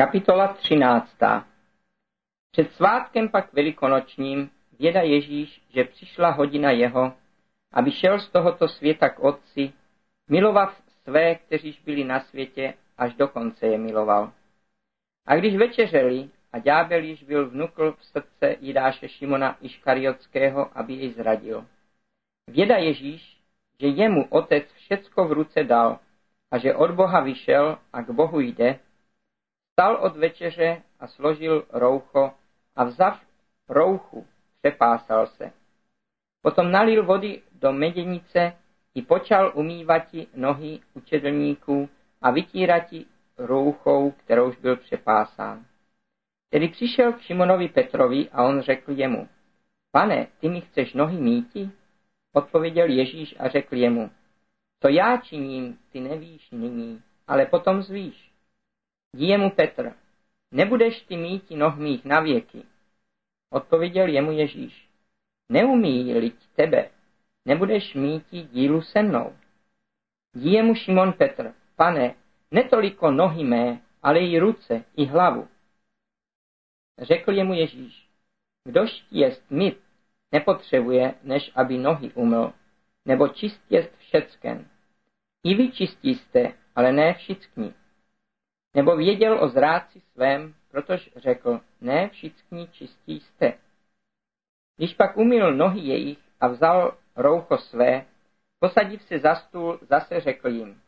Kapitola 13. Před svátkem pak velikonočním věda Ježíš, že přišla hodina jeho, aby šel z tohoto světa k otci, milovat své, kteříž byli na světě, až do konce je miloval. A když večeřeli a ďábel již byl vnukl v srdce Jidáše Šimona Iškariotského, aby jej zradil. Věda Ježíš, že jemu otec všecko v ruce dal a že od Boha vyšel a k Bohu jde, Vstal od večeře a složil roucho a vzav rouchu přepásal se. Potom nalil vody do medenice i počal umývati nohy učedlníků a vytírati rouchou, kterouž byl přepásán. Tedy přišel k Šimonovi Petrovi a on řekl jemu, pane, ty mi chceš nohy míti? Odpověděl Ježíš a řekl jemu, to já činím, ty nevíš nyní, ale potom zvíš. Díje mu Petr, nebudeš ty míti noh mých na věky. Odpověděl jemu Ježíš, neumí-li tebe, nebudeš míti dílu se mnou. Díje mu Šimon Petr, pane, netoliko nohy mé, ale i ruce, i hlavu. Řekl jemu Ježíš, kdož jest myt, nepotřebuje, než aby nohy umyl, nebo čist jest všecken. I vy čistí jste, ale ne všichni nebo věděl o zrádci svém, protože řekl, ne všichni čistí jste. Když pak umyl nohy jejich a vzal roucho své, posadiv se za stůl, zase řekl jim,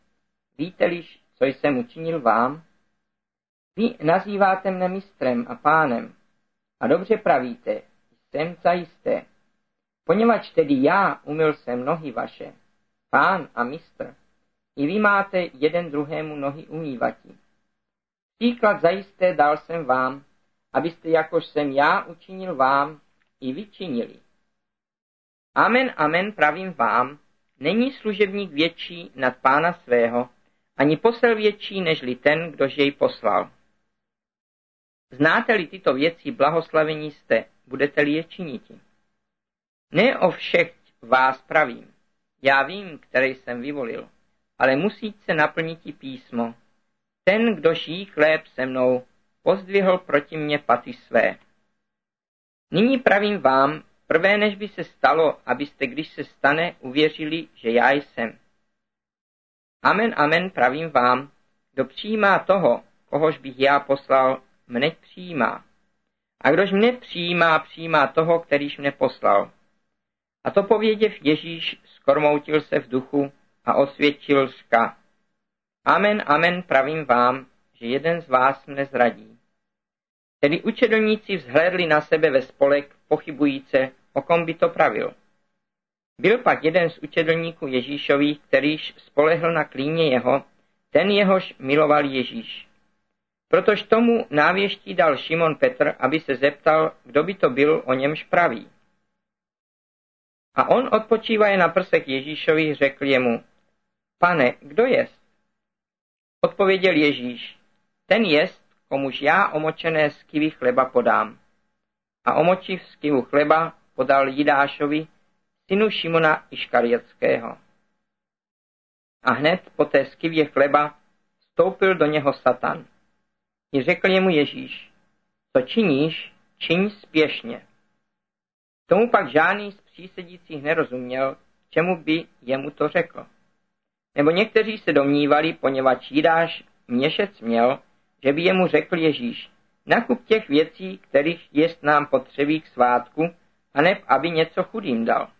víte-liž, co jsem učinil vám? Vy nazýváte mne mistrem a pánem a dobře pravíte, jsem zajisté. Poněvadž tedy já umyl jsem nohy vaše, pán a mistr, i vy máte jeden druhému nohy umývatí. Příklad zajisté dal jsem vám, abyste jakož jsem já učinil vám, i vyčinili. Amen, amen, pravím vám, není služebník větší nad pána svého, ani posel větší, nežli ten, kdož jej poslal. Znáte-li tyto věci, blahoslavení jste, budete-li je činiti. Ne o všech vás pravím, já vím, který jsem vyvolil, ale musí se naplnit písmo, ten, kdo ší chléb se mnou, pozdvihl proti mně paty své. Nyní pravím vám, prvé než by se stalo, abyste, když se stane, uvěřili, že já jsem. Amen, amen, pravím vám, kdo přijímá toho, kohož bych já poslal, mne přijímá. A kdož mne přijímá, přijímá toho, kterýž mne poslal. A to pověděv Ježíš skormoutil se v duchu a osvědčil řka. Amen, amen, pravím vám, že jeden z vás mne zradí. Tedy učedlníci vzhlédli na sebe ve spolek, pochybujíce, o kom by to pravil. Byl pak jeden z učedlníků Ježíšových, kterýž spolehl na klíně jeho, ten jehož miloval Ježíš. Protož tomu návěští dal Šimon Petr, aby se zeptal, kdo by to byl, o němž praví. A on odpočívaje na prsech Ježíšových řekl jemu, pane, kdo jest? Odpověděl Ježíš, ten jest, komuž já omočené skivy chleba podám. A omočiv skivu chleba podal Jidášovi, synu Šimona Iškariotského. A hned po té skivě chleba vstoupil do něho Satan. I řekl jemu Ježíš, co činíš, čiň spěšně. Tomu pak žádný z přísedících nerozuměl, čemu by jemu to řekl. Nebo někteří se domnívali, poněvadž Jidáš měšec měl, že by jemu řekl Ježíš, nakup těch věcí, kterých jest nám potřebí k svátku, aneb aby něco chudým dal.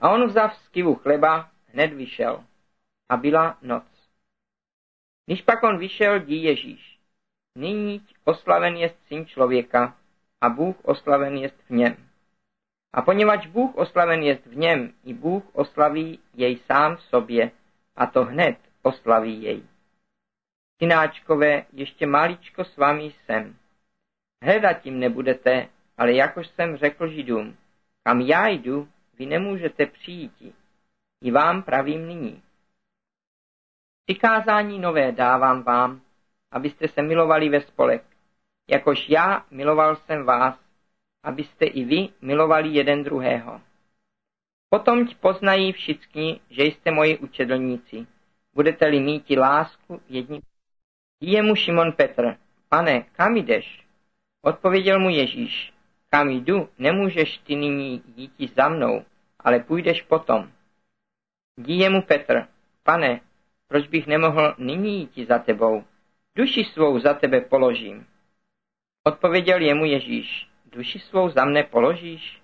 A on vzav skivu chleba, hned vyšel. A byla noc. Když pak on vyšel, dí Ježíš. Nyní oslaven jest syn člověka a Bůh oslaven jest v něm. A poněvadž Bůh oslaven jest v něm, i Bůh oslaví jej sám v sobě, a to hned oslaví jej. Synáčkové, ještě maličko s vámi jsem. Hledat tím nebudete, ale jakož jsem řekl Židům, kam já jdu, vy nemůžete přijít. I vám pravím nyní. Přikázání nové dávám vám, abyste se milovali ve spolek, jakož já miloval jsem vás abyste i vy milovali jeden druhého. Potom poznají všichni, že jste moji učedlníci. Budete-li mít lásku jedni Jemu Šimon Petr, pane, kam jdeš? Odpověděl mu Ježíš, kam jdu, nemůžeš ty nyní jít za mnou, ale půjdeš potom. Dí jemu Petr, pane, proč bych nemohl nyní jít za tebou? Duši svou za tebe položím. Odpověděl jemu Ježíš, duši svou za mne položíš?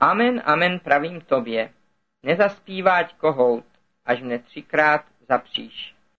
Amen, amen, pravím tobě, nezaspíváť kohout, až mne třikrát zapříš.